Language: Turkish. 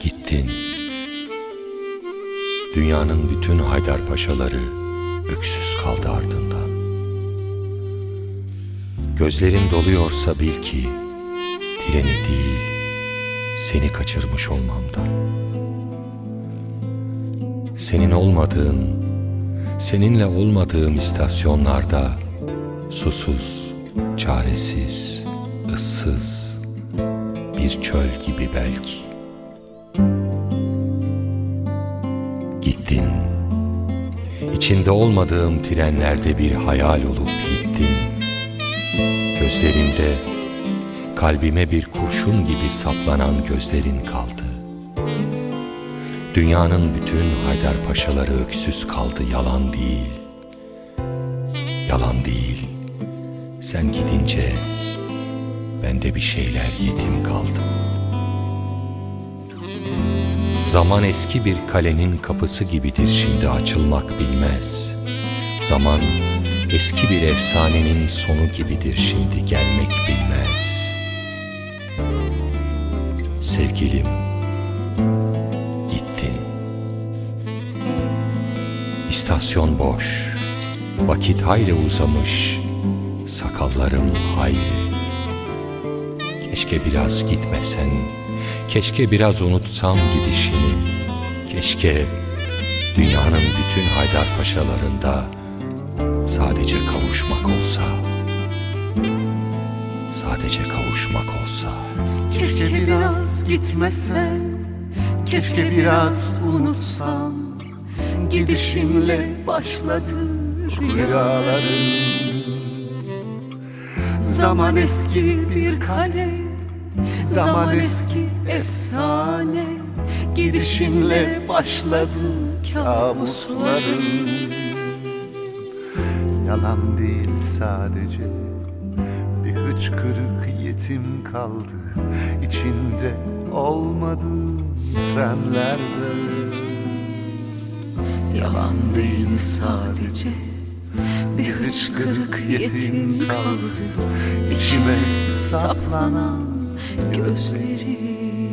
Gittin. Dünyanın bütün Haydarpaşaları öksüz kaldı ardından. Gözlerin doluyorsa bil ki treni değil seni kaçırmış olmamdan. Senin olmadığın seninle olmadığım istasyonlarda susuz, çaresiz, ıssız bir çöl gibi belki. Gittin. İçinde olmadığım trenlerde bir hayal olup gittin. Gözlerimde kalbime bir kurşun gibi saplanan gözlerin kaldı. Dünyanın bütün Haydarpaşaları öksüz kaldı yalan değil. Yalan değil. Sen gidince bende bir şeyler yetim kaldı. Zaman eski bir kalenin kapısı gibidir şimdi açılmak bilmez. Zaman eski bir efsanenin sonu gibidir şimdi gelmek bilmez. Sevgilim, İstasyon boş, vakit hayli uzamış, sakallarım hayli. Keşke biraz gitmesen, keşke biraz unutsam gidişini. Keşke dünyanın bütün Haydarpaşalarında sadece kavuşmak olsa. Sadece kavuşmak olsa. Keşke biraz gitmesen Keşke biraz unutsan Gidişinle başladı rüyalarım. Zaman eski bir kale Zaman eski efsane. Gidişinle başladı kabuslarım. Yalan değil sadece Bir hıçkırık yetim kaldı. İçinde olmadığım trenlerde Yalan değil sadece Bir hıçkırık yetim kaldı. İçime saplanan gözlerim